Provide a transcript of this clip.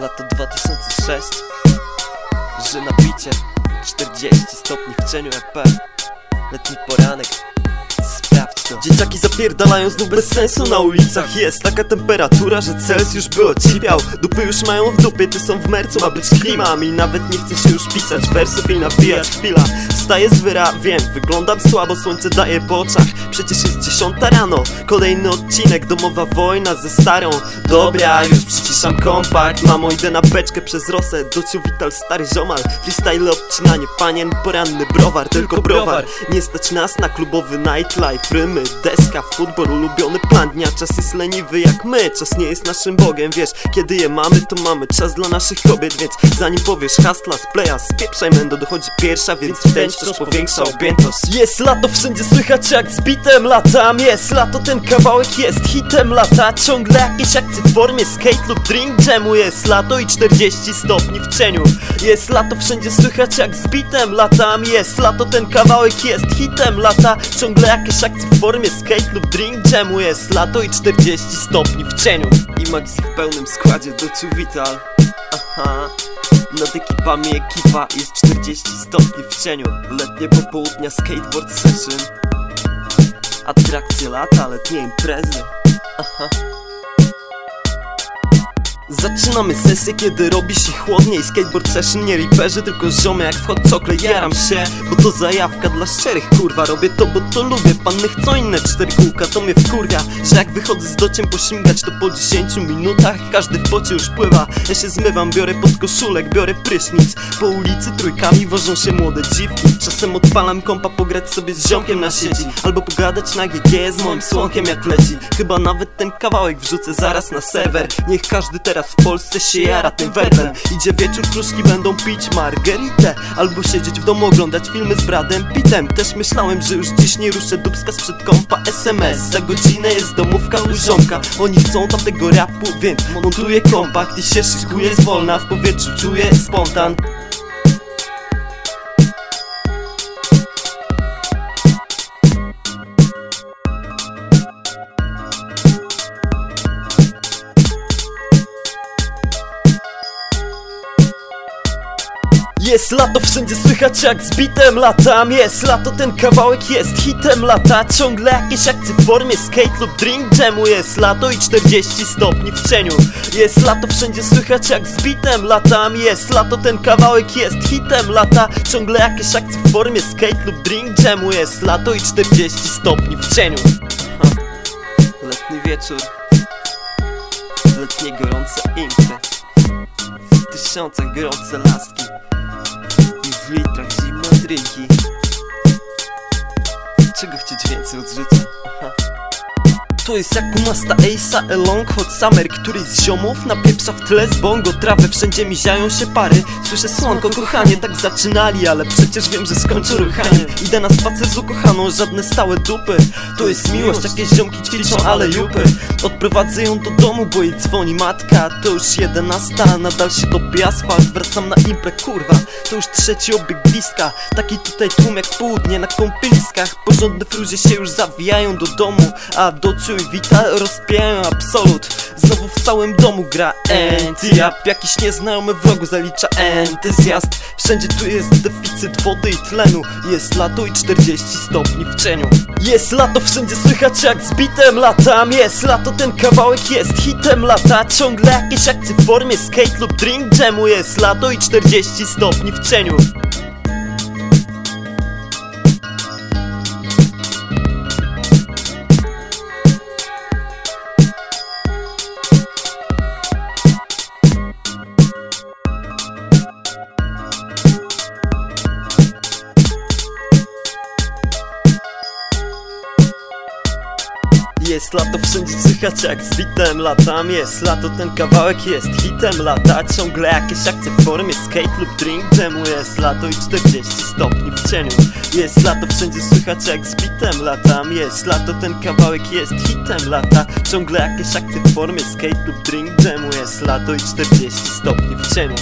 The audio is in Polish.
Lato 2006 Że na bicie 40 stopni w cieniu EP Letni poranek Sprawdź to. Dzieciaki zapierdalają znów bez sensu na ulicach. Jest taka temperatura, że Celsjusz by ocipiał Dupy już mają w dupie, ty są w mercu, ma być klima Mi nawet nie chce się już pisać. Wersów i nabijać chwila. Wstaję z wyra, wiem, wyglądam słabo, słońce daje po oczach. Przecież jest dziesiąta rano, kolejny odcinek Domowa wojna ze starą. Dobra, już przyciszam kompakt. Mamo, idę na beczkę przez rosę. Dociu wital stary ziomal. Freestyle obcinanie panien, poranny browar. Tylko browar, nie stać nas na klubowy nightlife. Rymy, deska, futbol, ulubiony plan dnia. Czas jest leniwy jak my, czas nie jest naszym bogiem Wiesz, kiedy je mamy, to mamy czas dla naszych kobiet Więc zanim powiesz hasla z playa Spieprzaj mendo, dochodzi pierwsza, więc wtęć wciąż powiększa objętość. Jest lato, wszędzie słychać jak z bitem latam. Jest lato, ten kawałek jest hitem lata. Ciągle jakieś akcje w formie skate lub drink jamu Jest lato i 40 stopni w cieniu. Jest lato, wszędzie słychać jak z bitem. Latam Jest lato, ten kawałek jest hitem. Lata Ciągle jakieś akcje w formie skate lub drink jamu Jest lato i 40 stopni w cieniu. I Maxi w pełnym składzie do Vital Aha. Nad ekipami ekipa jest 40 stopni w cieniu. Letnie popołudnia skateboard session. Atrakcje lata, letnie imprezy. Aha Zaczynamy sesję, kiedy robi się chłodniej. Skateboard session nie riperzy, tylko ziomy. Jak w hot cokle Jaram się, bo to zajawka dla szczerych Kurwa, robię to, bo to lubię. Panny chcą inne cztery kółka, to mnie wkurwia Że jak wychodzę z dociem pośmigać to po 10 minutach Każdy w pocie już pływa. Ja się zmywam, biorę pod koszulek, biorę prysznic. Po ulicy trójkami wożą się młode dziwki. Czasem odpalam kompa pograć sobie z ziomkiem na sieci. Albo pogadać na GG z moim słonkiem jak leci. Chyba nawet ten kawałek wrzucę zaraz na serwer. Niech każdy teraz w Polsce się jara tym werbem. Idzie wieczór, kruszki będą pić margeritę Albo siedzieć w domu, oglądać filmy z Bradem Pittem. Też myślałem, że już dziś nie ruszę dubska sprzed kompa SMS Za godzinę jest domówka u ziomka Oni chcą tamtego rapu, więc montuję kompakt I się szykuję zwolna, w powietrzu czuję spontan Jest lato, wszędzie słychać jak z bitem latam. Jest lato, ten kawałek jest hitem lata. Ciągle jakieś akcje w formie skate lub drink. Jamu Jest lato i 40 stopni w cieniu? Jest lato, wszędzie słychać jak z bitem latam. Jest lato, ten kawałek jest hitem lata. Ciągle jakieś akcje w formie skate lub drink. Jamu Jest lato i 40 stopni w cieniu? Aha. Letni wieczór. Letnie gorące W tysiącach gorące laski i w litrach zimne drinki Czego chcieć więcej od życia? Aha. To jest jak u Masta Ace'a Along Hot Summer Któryś z ziomów napieprza w tle z bongo Trawę wszędzie miziają się pary. Słyszę słonko, kochanie, tak zaczynali Ale przecież wiem, że skończę ruchanie. Idę na spacer z ukochaną, żadne stałe dupy. To jest miłość, jakieś ziomki ćwiczą, ale jupy. Odprowadzę ją do domu, bo jej dzwoni matka. To już jedenasta, nadal się dobi asfalt. Wracam na imprę, kurwa To już trzeci obieg bliska. Taki tutaj tłum jak południe na kąpieliskach Porządne fruzie się już zawijają do domu A do i wita rozpijają absolut. Znowu w całym domu gra Anti-Rap Jakiś nieznajomy wrogu zalicza entuzjast Wszędzie tu jest deficyt wody i tlenu. Jest lato i 40 stopni w cieniu. Jest lato, wszędzie słychać jak z bitem latam. Jest lato, ten kawałek jest hitem lata. Ciągle jakieś akcje w formie skate lub drink jamu Jest lato i 40 stopni w cieniu Jest lato, wszędzie słychać jak z bitem latam. Jest lato, ten kawałek jest hitem lata. Ciągle jakieś akcje w formie skate lub drink. Jamu Jest lato i 40 stopni w cieniu. Jest lato, wszędzie słychać jak z bitem latam. Jest lato, ten kawałek jest hitem lata. Ciągle jakieś akcje w formie skate lub drink. Jamu Jest lato i 40 stopni w cieniu